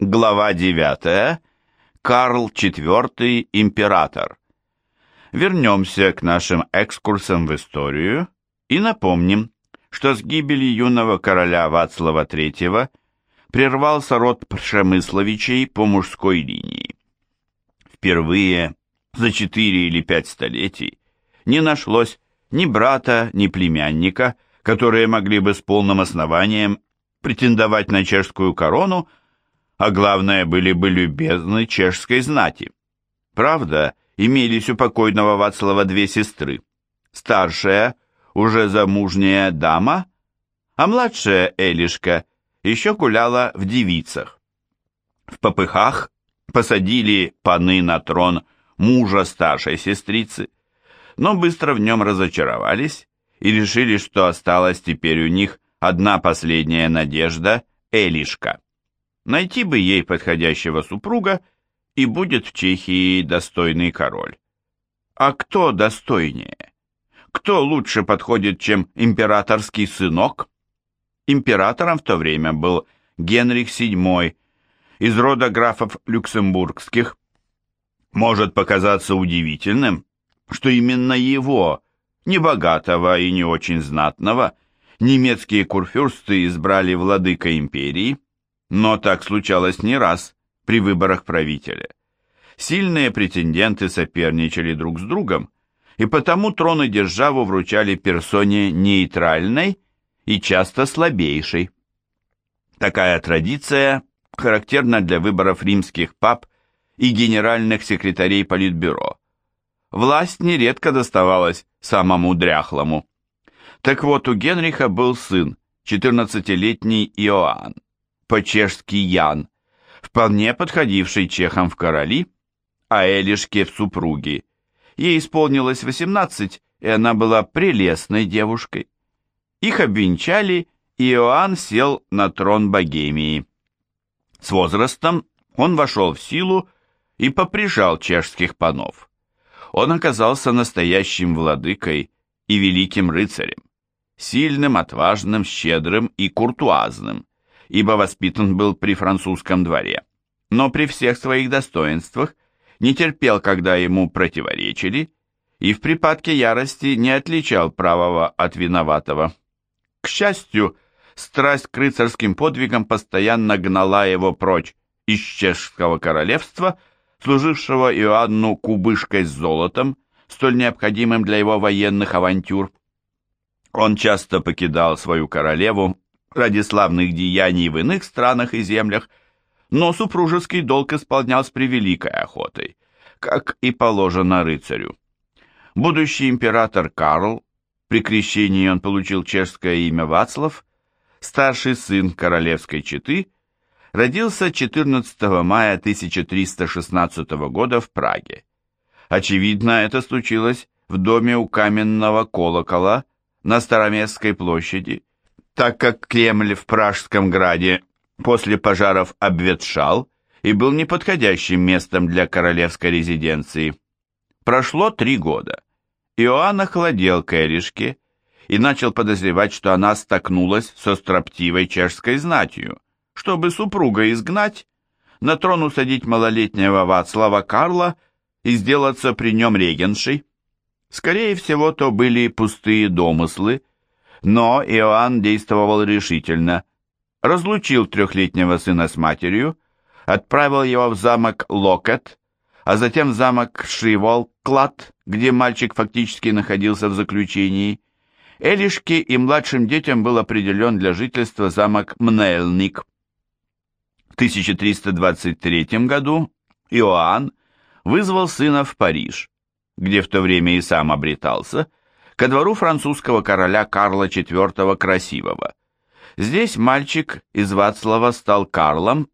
Глава 9. Карл IV, император. Вернемся к нашим экскурсам в историю и напомним, что с гибелью юного короля Вацлава III прервался род Пшемысловичей по мужской линии. Впервые за четыре или пять столетий не нашлось ни брата, ни племянника, которые могли бы с полным основанием претендовать на чешскую корону, а главное, были бы любезны чешской знати. Правда, имелись у покойного Вацлава две сестры. Старшая, уже замужняя дама, а младшая Элишка еще гуляла в девицах. В попыхах посадили паны на трон мужа старшей сестрицы, но быстро в нем разочаровались и решили, что осталась теперь у них одна последняя надежда – Элишка. Найти бы ей подходящего супруга, и будет в Чехии достойный король. А кто достойнее? Кто лучше подходит, чем императорский сынок? Императором в то время был Генрих VII из рода графов люксембургских. Может показаться удивительным, что именно его, небогатого и не очень знатного, немецкие курфюрсты избрали владыка империи, но так случалось не раз при выборах правителя. Сильные претенденты соперничали друг с другом, и потому трон и державу вручали персоне нейтральной и часто слабейшей. Такая традиция характерна для выборов римских пап и генеральных секретарей Политбюро. Власть нередко доставалась самому дряхлому. Так вот, у Генриха был сын, 14-летний Иоанн по-чешски Ян, вполне подходивший чехам в короли, а Элишке в супруги. Ей исполнилось 18, и она была прелестной девушкой. Их обвенчали, и Иоанн сел на трон Богемии. С возрастом он вошел в силу и поприжал чешских панов. Он оказался настоящим владыкой и великим рыцарем, сильным, отважным, щедрым и куртуазным ибо воспитан был при французском дворе, но при всех своих достоинствах не терпел, когда ему противоречили, и в припадке ярости не отличал правого от виноватого. К счастью, страсть к рыцарским подвигам постоянно гнала его прочь из чешского королевства, служившего Иоанну кубышкой с золотом, столь необходимым для его военных авантюр. Он часто покидал свою королеву ради славных деяний в иных странах и землях, но супружеский долг исполнял с превеликой охотой, как и положено рыцарю. Будущий император Карл, при крещении он получил чешское имя Вацлав, старший сын королевской четы, родился 14 мая 1316 года в Праге. Очевидно, это случилось в доме у каменного колокола на Староместской площади, так как Кремль в Пражском граде после пожаров обветшал и был неподходящим местом для королевской резиденции. Прошло три года. Иоанн охладел к Эришке и начал подозревать, что она столкнулась со строптивой чешской знатью, чтобы супруга изгнать, на трон усадить малолетнего Вацлава Карла и сделаться при нем регеншей. Скорее всего, то были пустые домыслы, но Иоанн действовал решительно. Разлучил трехлетнего сына с матерью, отправил его в замок Локет, а затем в замок Шивол-Клад, где мальчик фактически находился в заключении. Элишке и младшим детям был определен для жительства замок Мнельник. В 1323 году Иоанн вызвал сына в Париж, где в то время и сам обретался, ко двору французского короля Карла IV Красивого. Здесь мальчик из Вацлава стал Карлом,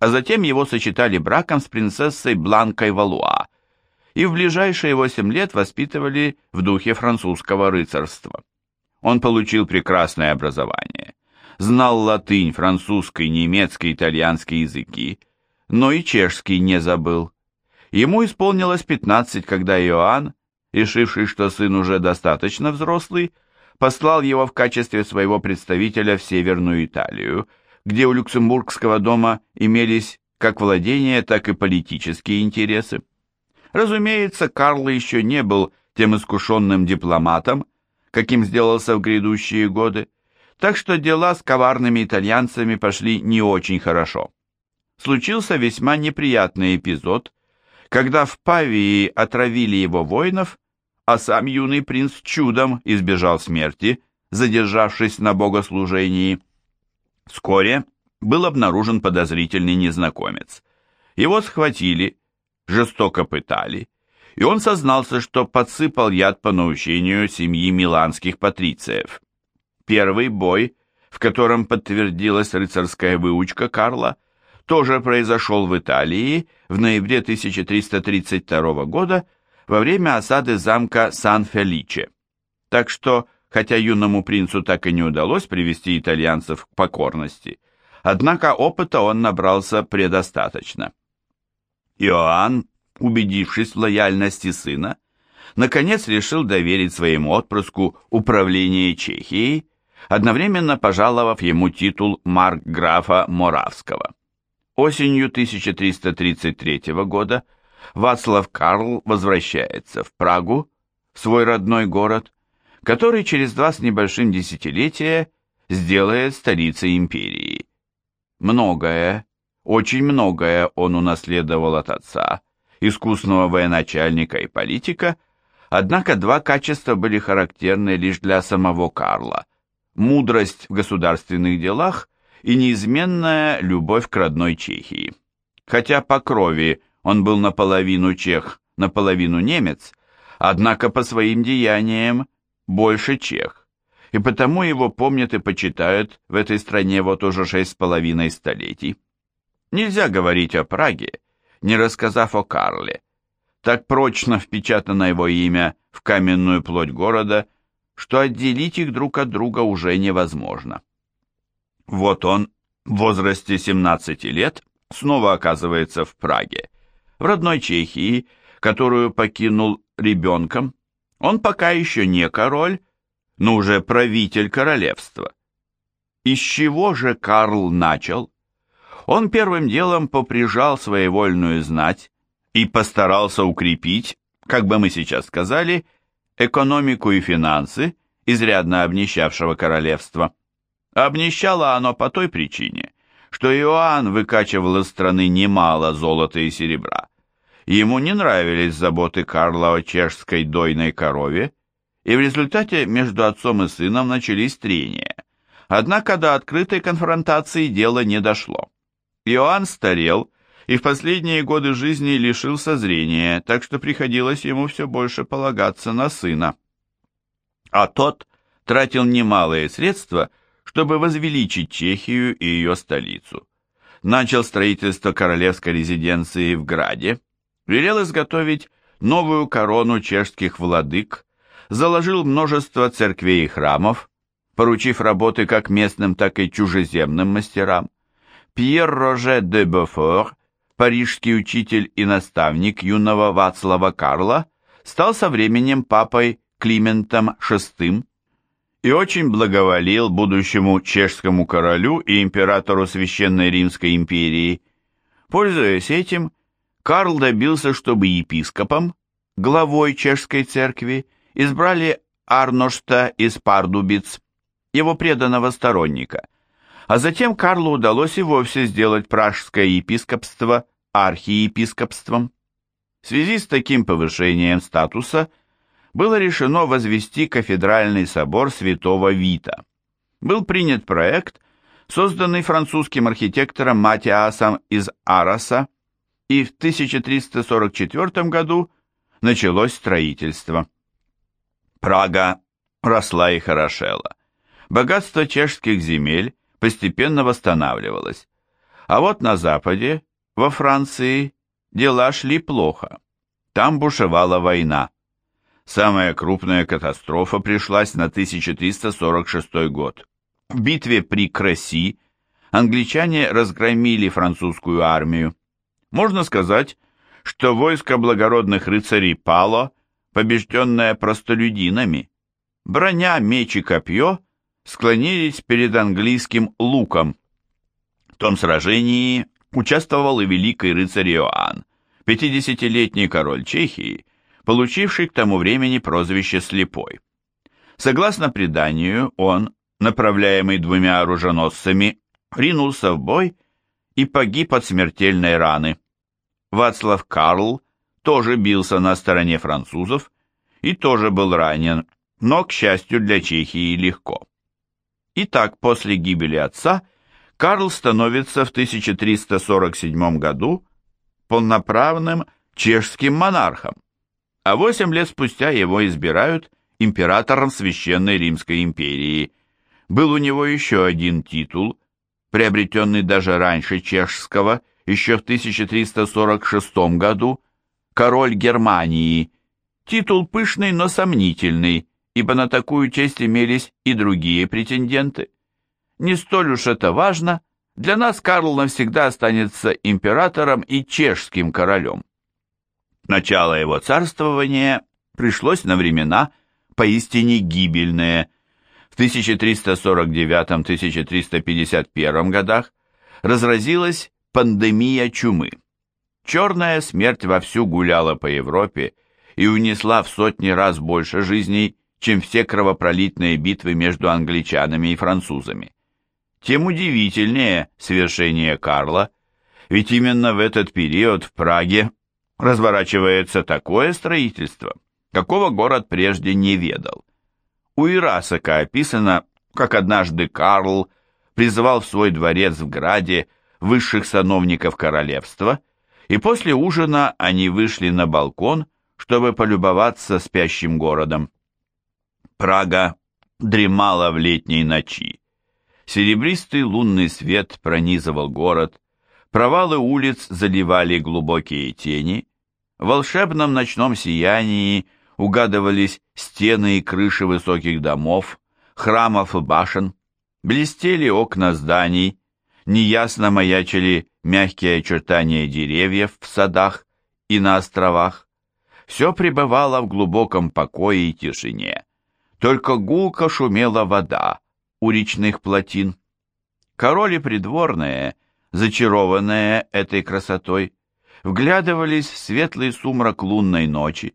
а затем его сочетали браком с принцессой Бланкой Валуа, и в ближайшие восемь лет воспитывали в духе французского рыцарства. Он получил прекрасное образование, знал латынь, французский, немецкий, итальянский языки, но и чешский не забыл. Ему исполнилось 15, когда Иоанн решивший, что сын уже достаточно взрослый, послал его в качестве своего представителя в Северную Италию, где у Люксембургского дома имелись как владения, так и политические интересы. Разумеется, Карл еще не был тем искушенным дипломатом, каким сделался в грядущие годы, так что дела с коварными итальянцами пошли не очень хорошо. Случился весьма неприятный эпизод, когда в Павии отравили его воинов, а сам юный принц чудом избежал смерти, задержавшись на богослужении. Вскоре был обнаружен подозрительный незнакомец. Его схватили, жестоко пытали, и он сознался, что подсыпал яд по наущению семьи миланских патрициев. Первый бой, в котором подтвердилась рыцарская выучка Карла, тоже произошел в Италии в ноябре 1332 года во время осады замка Сан-Феличе. Так что, хотя юному принцу так и не удалось привести итальянцев к покорности, однако опыта он набрался предостаточно. Иоанн, убедившись в лояльности сына, наконец решил доверить своему отпрыску управление Чехией, одновременно пожаловав ему титул маркграфа Моравского. Осенью 1333 года Вацлав Карл возвращается в Прагу, свой родной город, который через два с небольшим десятилетия сделает столицей империи. Многое, очень многое он унаследовал от отца, искусного военачальника и политика, однако два качества были характерны лишь для самого Карла – мудрость в государственных делах и неизменная любовь к родной Чехии. Хотя по крови он был наполовину чех, наполовину немец, однако по своим деяниям больше чех и потому его помнят и почитают в этой стране вот уже шесть с половиной столетий. Нельзя говорить о Праге, не рассказав о Карле. Так прочно впечатано его имя в каменную плоть города, что отделить их друг от друга уже невозможно. Вот он в возрасте 17 лет снова оказывается в Праге, в родной Чехии, которую покинул ребенком. Он пока еще не король, но уже правитель королевства. Из чего же Карл начал? Он первым делом поприжал своевольную знать и постарался укрепить, как бы мы сейчас сказали, экономику и финансы, изрядно обнищавшего королевства. Обнищало оно по той причине, что Иоанн выкачивал из страны немало золота и серебра. Ему не нравились заботы Карла о чешской дойной корове, и в результате между отцом и сыном начались трения. Однако до открытой конфронтации дело не дошло. Иоанн старел и в последние годы жизни лишился зрения, так что приходилось ему все больше полагаться на сына. А тот тратил немалые средства, чтобы возвеличить Чехию и ее столицу. Начал строительство королевской резиденции в Граде, велел изготовить новую корону чешских владык, заложил множество церквей и храмов, поручив работы как местным, так и чужеземным мастерам. Пьер Роже де Бофор, парижский учитель и наставник юного Вацлава Карла, стал со временем папой Климентом VI и очень благоволил будущему чешскому королю и императору Священной Римской империи. Пользуясь этим, Карл добился, чтобы епископом, главой чешской церкви, избрали Арношта из Пардубиц, его преданного сторонника, а затем Карлу удалось и вовсе сделать пражское епископство архиепископством. В связи с таким повышением статуса было решено возвести кафедральный собор святого Вита. Был принят проект, созданный французским архитектором Матиасом из Араса, и в 1344 году началось строительство. Прага росла и хорошела. Богатство чешских земель постепенно восстанавливалось. А вот на западе, во Франции, дела шли плохо. Там бушевала война. Самая крупная катастрофа пришлась на 1346 год. В битве при Креси англичане разгромили французскую армию. Можно сказать, что войско благородных рыцарей пало, побежденная простолюдинами, броня, меч и копье склонились перед английским луком. В том сражении участвовал и великий рыцарь Иоанн, 50-летний король Чехии, получивший к тому времени прозвище «Слепой». Согласно преданию, он, направляемый двумя оруженосцами, ринулся в бой и погиб от смертельной раны. Вацлав Карл тоже бился на стороне французов и тоже был ранен, но, к счастью для Чехии, легко. Итак, после гибели отца Карл становится в 1347 году полноправным чешским монархом, а восемь лет спустя его избирают императором Священной Римской империи. Был у него еще один титул, приобретенный даже раньше чешского, еще в 1346 году, король Германии. Титул пышный, но сомнительный, ибо на такую честь имелись и другие претенденты. Не столь уж это важно, для нас Карл навсегда останется императором и чешским королем. Начало его царствования пришлось на времена поистине гибельные. В 1349-1351 годах разразилась пандемия чумы. Черная смерть вовсю гуляла по Европе и унесла в сотни раз больше жизней, чем все кровопролитные битвы между англичанами и французами. Тем удивительнее свершение Карла, ведь именно в этот период в Праге разворачивается такое строительство, какого город прежде не ведал. У Ирасака описано, как однажды Карл призывал в свой дворец в Граде высших сановников королевства, и после ужина они вышли на балкон, чтобы полюбоваться спящим городом. Прага дремала в летней ночи. Серебристый лунный свет пронизывал город, провалы улиц заливали глубокие тени, в волшебном ночном сиянии угадывались стены и крыши высоких домов, храмов и башен, блестели окна зданий, неясно маячили мягкие очертания деревьев в садах и на островах. Все пребывало в глубоком покое и тишине. Только гулко шумела вода, у речных плотин. Короли придворные, зачарованные этой красотой, вглядывались в светлый сумрак лунной ночи.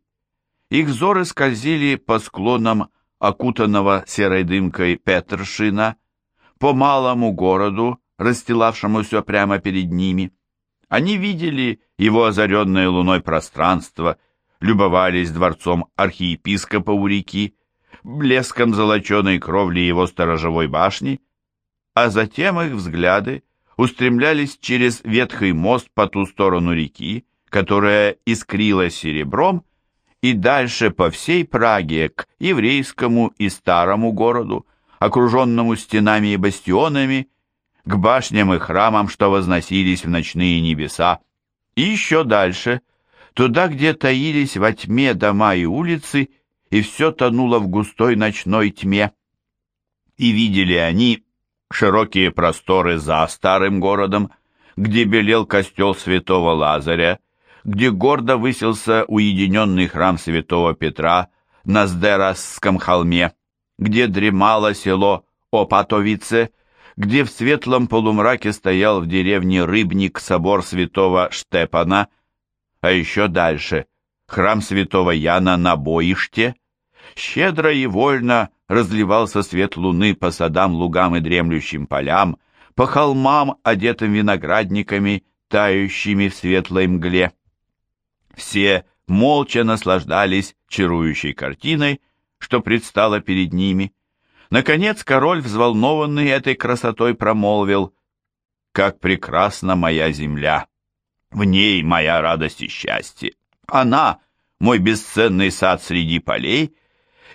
Их взоры скользили по склонам окутанного серой дымкой Петершина, по малому городу, расстилавшемуся прямо перед ними. Они видели его озаренное луной пространство, любовались дворцом архиепископа у реки, блеском золоченой кровли его сторожевой башни, а затем их взгляды устремлялись через ветхий мост по ту сторону реки, которая искрилась серебром, и дальше по всей Праге к еврейскому и старому городу, окруженному стенами и бастионами, к башням и храмам, что возносились в ночные небеса, и еще дальше, туда, где таились во тьме дома и улицы, и все тонуло в густой ночной тьме. И видели они широкие просторы за старым городом, где белел костел святого Лазаря, где гордо высился уединенный храм святого Петра на Сдерасском холме, где дремало село Опатовице, где в светлом полумраке стоял в деревне Рыбник собор святого Штепана, а еще дальше храм святого Яна на Боиште, Щедро и вольно разливался свет луны по садам, лугам и дремлющим полям, по холмам, одетым виноградниками, тающими в светлой мгле. Все молча наслаждались чарующей картиной, что предстала перед ними. Наконец король, взволнованный этой красотой, промолвил, «Как прекрасна моя земля! В ней моя радость и счастье! Она — мой бесценный сад среди полей —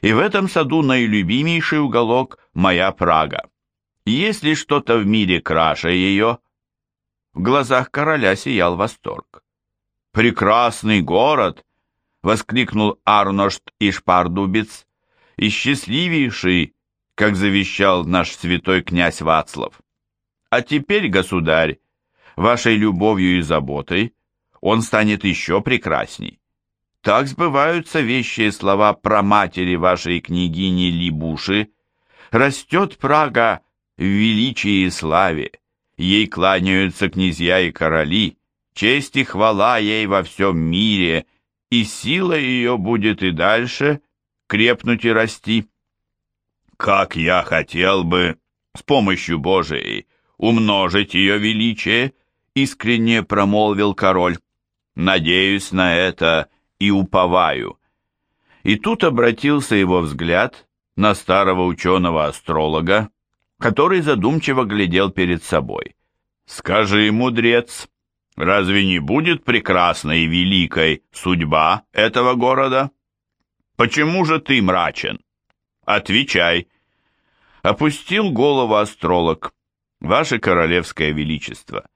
и в этом саду наилюбимейший уголок моя Прага. Есть ли что-то в мире краше ее? В глазах короля сиял восторг. «Прекрасный город!» — воскликнул Арношт и Шпардубец, и счастливейший, как завещал наш святой князь Вацлав. А теперь, государь, вашей любовью и заботой он станет еще прекрасней. Так сбываются вещие слова про матери вашей княгини Либуши. Растет Прага в величии и славе, ей кланяются князья и короли, честь и хвала ей во всем мире, и сила ее будет и дальше крепнуть и расти. Как я хотел бы с помощью Божией умножить ее величие, искренне промолвил король. Надеюсь на это и уповаю. И тут обратился его взгляд на старого ученого-астролога, который задумчиво глядел перед собой. «Скажи, мудрец, разве не будет прекрасной и великой судьба этого города? Почему же ты мрачен? Отвечай!» Опустил голову астролог. «Ваше королевское величество,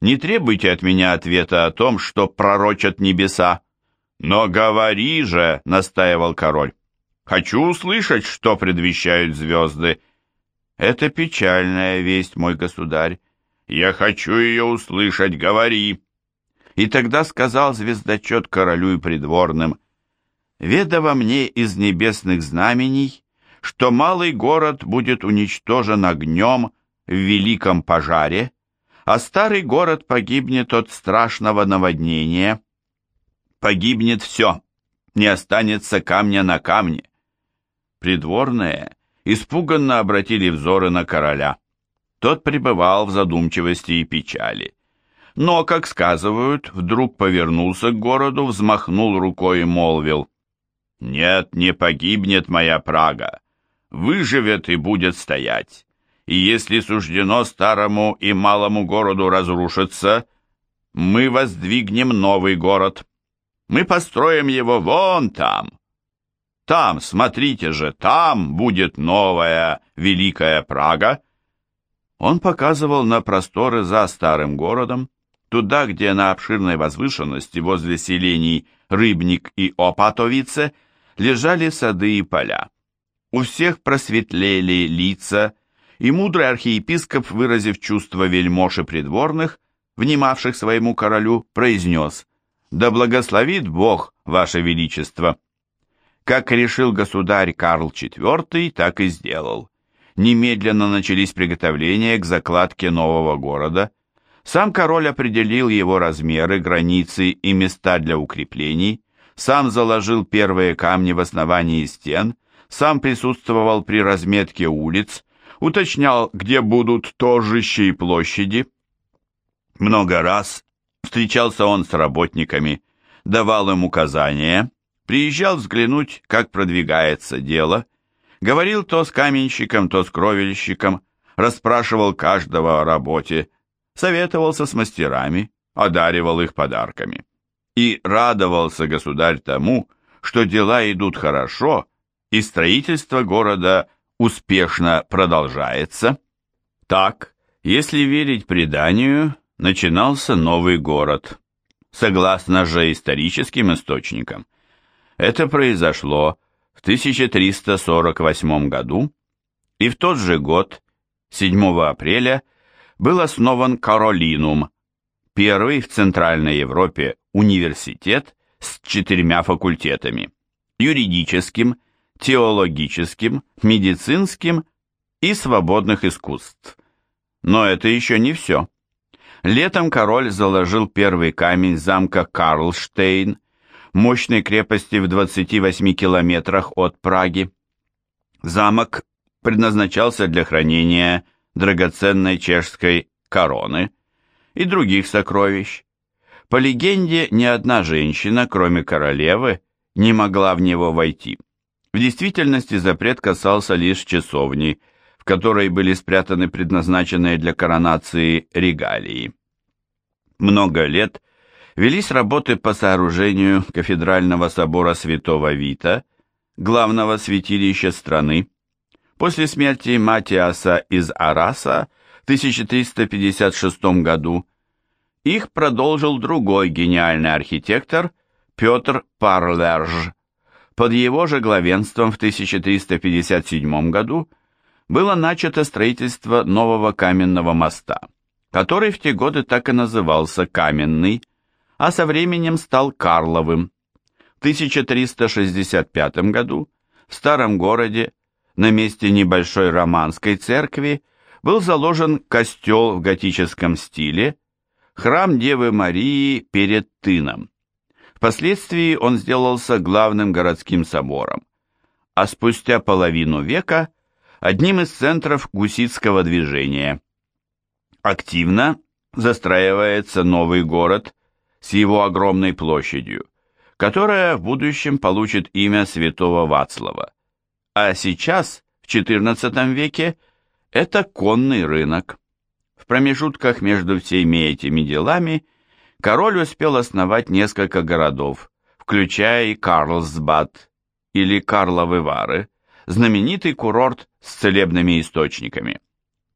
не требуйте от меня ответа о том, что пророчат небеса. Но говори же, — настаивал король. Хочу услышать, что предвещают звезды. Это печальная весть, мой государь. Я хочу ее услышать, говори. И тогда сказал звездочет королю и придворным, «Ведомо мне из небесных знамений, что малый город будет уничтожен огнем в великом пожаре, а старый город погибнет от страшного наводнения. Погибнет все, не останется камня на камне. Придворные испуганно обратили взоры на короля. Тот пребывал в задумчивости и печали. Но, как сказывают, вдруг повернулся к городу, взмахнул рукой и молвил, «Нет, не погибнет моя Прага, выживет и будет стоять. И если суждено старому и малому городу разрушиться, мы воздвигнем новый город. Мы построим его вон там, там, смотрите же, там будет новая Великая Прага. Он показывал на просторы за старым городом, туда, где на обширной возвышенности возле селений Рыбник и Опатовице лежали сады и поля. У всех просветлели лица, и мудрый архиепископ, выразив чувство вельмож и придворных, внимавших своему королю, произнес «Да благословит Бог, Ваше Величество!» Как решил государь Карл IV, так и сделал. Немедленно начались приготовления к закладке нового города. Сам король определил его размеры, границы и места для укреплений, сам заложил первые камни в основании стен, сам присутствовал при разметке улиц, уточнял, где будут торжища и площади. Много раз встречался он с работниками, давал им указания, Приезжал взглянуть, как продвигается дело, говорил то с каменщиком, то с кровельщиком, расспрашивал каждого о работе, советовался с мастерами, одаривал их подарками. И радовался государь тому, что дела идут хорошо, и строительство города успешно продолжается. Так, если верить преданию, начинался новый город. Согласно же историческим источникам, это произошло в 1348 году, и в тот же год, 7 апреля, был основан Каролинум, первый в Центральной Европе университет с четырьмя факультетами – юридическим, теологическим, медицинским и свободных искусств. Но это еще не все. Летом король заложил первый камень замка Карлштейн мощной крепости в 28 километрах от Праги. Замок предназначался для хранения драгоценной чешской короны и других сокровищ. По легенде, ни одна женщина, кроме королевы, не могла в него войти. В действительности запрет касался лишь часовни, в которой были спрятаны предназначенные для коронации регалии. Много лет велись работы по сооружению кафедрального собора святого Вита, главного святилища страны. После смерти Матиаса из Араса в 1356 году их продолжил другой гениальный архитектор Петр Парлерж. Под его же главенством в 1357 году было начато строительство нового каменного моста, который в те годы так и назывался Каменный, а со временем стал Карловым. В 1365 году в старом городе на месте небольшой романской церкви был заложен костел в готическом стиле, храм Девы Марии перед Тыном. Впоследствии он сделался главным городским собором, а спустя половину века одним из центров гуситского движения. Активно застраивается новый город с его огромной площадью, которая в будущем получит имя святого Вацлава. А сейчас, в XIV веке, это конный рынок. В промежутках между всеми этими делами король успел основать несколько городов, включая и Карлсбад или Карловы Вары, знаменитый курорт с целебными источниками.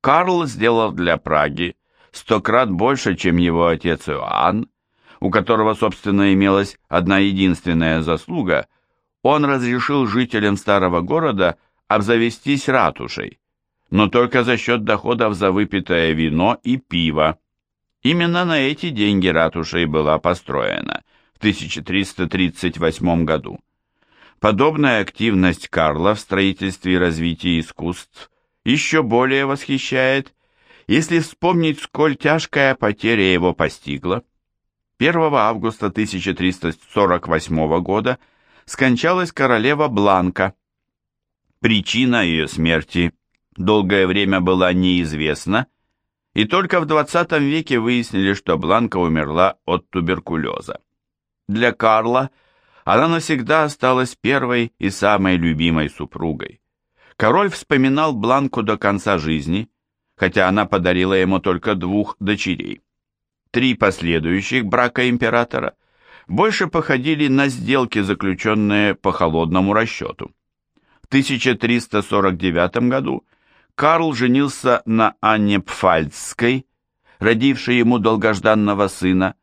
Карл сделал для Праги сто крат больше, чем его отец Иоанн, у которого, собственно, имелась одна единственная заслуга, он разрешил жителям старого города обзавестись ратушей, но только за счет доходов за выпитое вино и пиво. Именно на эти деньги ратуша и была построена в 1338 году. Подобная активность Карла в строительстве и развитии искусств еще более восхищает, если вспомнить, сколь тяжкая потеря его постигла. 1 августа 1348 года скончалась королева Бланка. Причина ее смерти долгое время была неизвестна, и только в 20 веке выяснили, что Бланка умерла от туберкулеза. Для Карла она навсегда осталась первой и самой любимой супругой. Король вспоминал Бланку до конца жизни, хотя она подарила ему только двух дочерей. Три последующих брака императора больше походили на сделки, заключенные по холодному расчету. В 1349 году Карл женился на Анне Пфальцской, родившей ему долгожданного сына,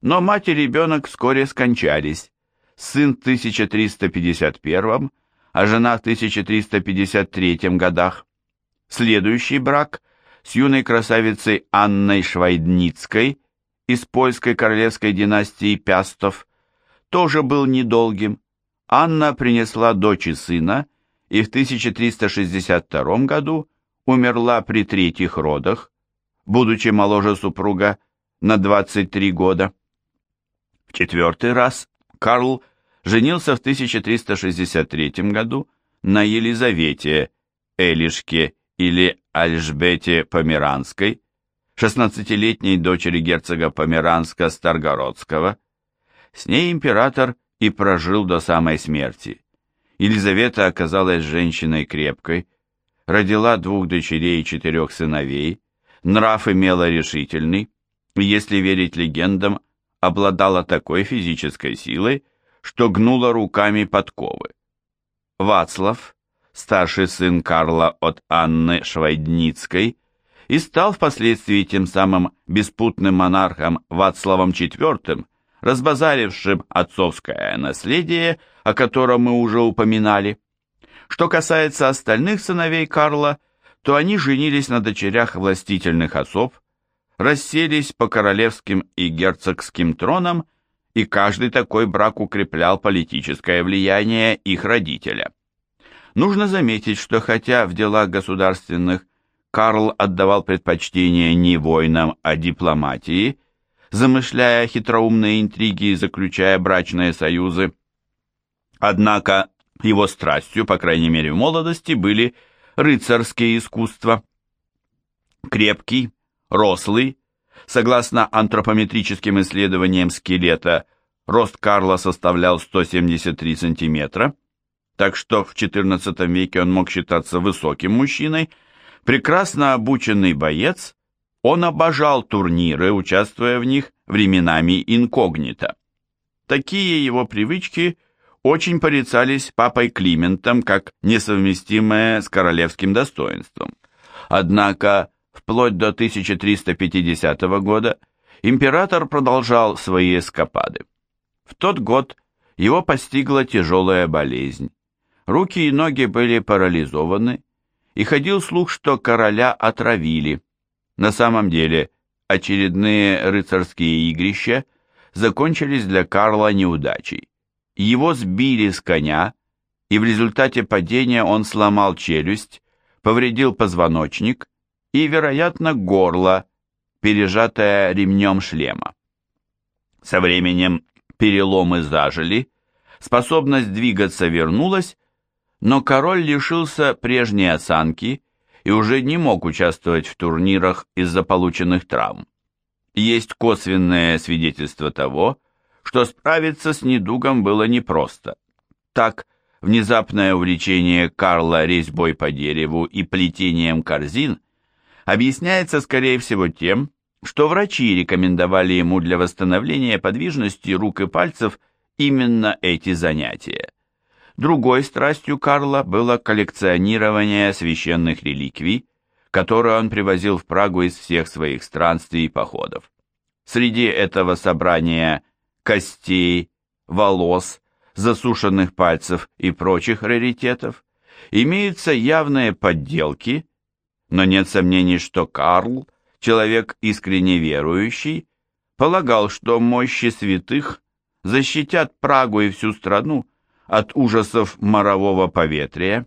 но мать и ребенок вскоре скончались. Сын в 1351, а жена в 1353 годах. Следующий брак с юной красавицей Анной Швайдницкой из польской королевской династии Пястов, тоже был недолгим. Анна принесла дочь и сына, и в 1362 году умерла при третьих родах, будучи моложе супруга на 23 года. В четвертый раз Карл женился в 1363 году на Елизавете Элишке или Альжбете Померанской, 16-летней дочери герцога Померанска-Старгородского. С ней император и прожил до самой смерти. Елизавета оказалась женщиной крепкой, родила двух дочерей и четырех сыновей, нрав имела решительный, и, если верить легендам, обладала такой физической силой, что гнула руками подковы. Вацлав, старший сын Карла от Анны Швайдницкой, и стал впоследствии тем самым беспутным монархом Вацлавом IV, разбазарившим отцовское наследие, о котором мы уже упоминали. Что касается остальных сыновей Карла, то они женились на дочерях властительных особ, расселись по королевским и герцогским тронам, и каждый такой брак укреплял политическое влияние их родителя. Нужно заметить, что хотя в делах государственных Карл отдавал предпочтение не войнам, а дипломатии, замышляя хитроумные интриги и заключая брачные союзы. Однако его страстью, по крайней мере в молодости, были рыцарские искусства. Крепкий, рослый, согласно антропометрическим исследованиям скелета, рост Карла составлял 173 сантиметра, так что в XIV веке он мог считаться высоким мужчиной, прекрасно обученный боец, он обожал турниры, участвуя в них временами инкогнито. Такие его привычки очень порицались папой Климентом как несовместимые с королевским достоинством. Однако, вплоть до 1350 года, император продолжал свои эскапады. В тот год его постигла тяжелая болезнь. Руки и ноги были парализованы, и ходил слух, что короля отравили. На самом деле, очередные рыцарские игрища закончились для Карла неудачей. Его сбили с коня, и в результате падения он сломал челюсть, повредил позвоночник и, вероятно, горло, пережатое ремнем шлема. Со временем переломы зажили, способность двигаться вернулась, но король лишился прежней осанки и уже не мог участвовать в турнирах из-за полученных травм. Есть косвенное свидетельство того, что справиться с недугом было непросто. Так, внезапное увлечение Карла резьбой по дереву и плетением корзин объясняется, скорее всего, тем, что врачи рекомендовали ему для восстановления подвижности рук и пальцев именно эти занятия. Другой страстью Карла было коллекционирование священных реликвий, которые он привозил в Прагу из всех своих странствий и походов. Среди этого собрания костей, волос, засушенных пальцев и прочих раритетов имеются явные подделки, но нет сомнений, что Карл, человек искренне верующий, полагал, что мощи святых защитят Прагу и всю страну от ужасов морового поветрия.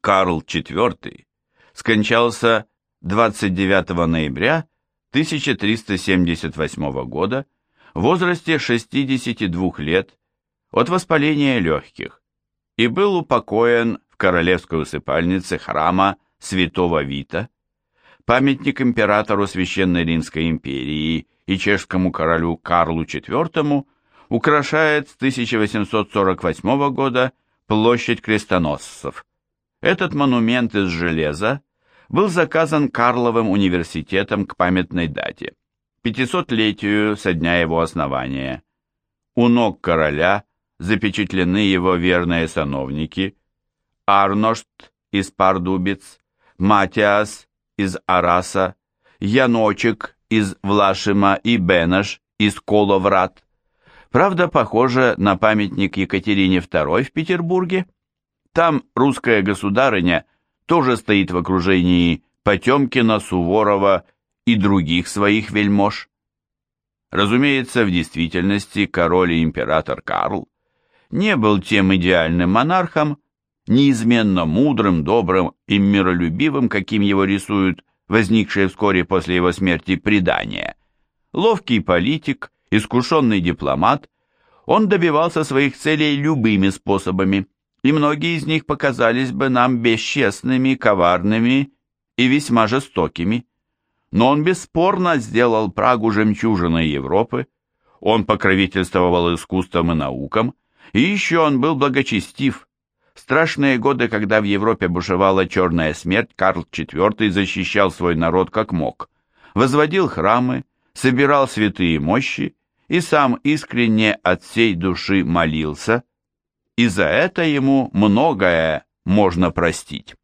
Карл IV скончался 29 ноября 1378 года в возрасте 62 лет от воспаления легких и был упокоен в королевской усыпальнице храма святого Вита. Памятник императору Священной Римской империи и чешскому королю Карлу IV украшает с 1848 года площадь крестоносцев. Этот монумент из железа был заказан Карловым университетом к памятной дате, 500-летию со дня его основания. У ног короля запечатлены его верные сановники Арношт из Пардубиц, Матиас из Араса, Яночек из Влашима и Бенаш из Коловрат. Правда, похоже на памятник Екатерине II в Петербурге. Там русская государыня тоже стоит в окружении Потемкина, Суворова и других своих вельмож. Разумеется, в действительности король и император Карл не был тем идеальным монархом, неизменно мудрым, добрым и миролюбивым, каким его рисуют возникшие вскоре после его смерти предания. Ловкий политик, искушенный дипломат, он добивался своих целей любыми способами, и многие из них показались бы нам бесчестными, коварными и весьма жестокими. Но он бесспорно сделал Прагу жемчужиной Европы, он покровительствовал искусствам и наукам, и еще он был благочестив. В страшные годы, когда в Европе бушевала черная смерть, Карл IV защищал свой народ как мог, возводил храмы, собирал святые мощи и сам искренне от всей души молился, и за это ему многое можно простить.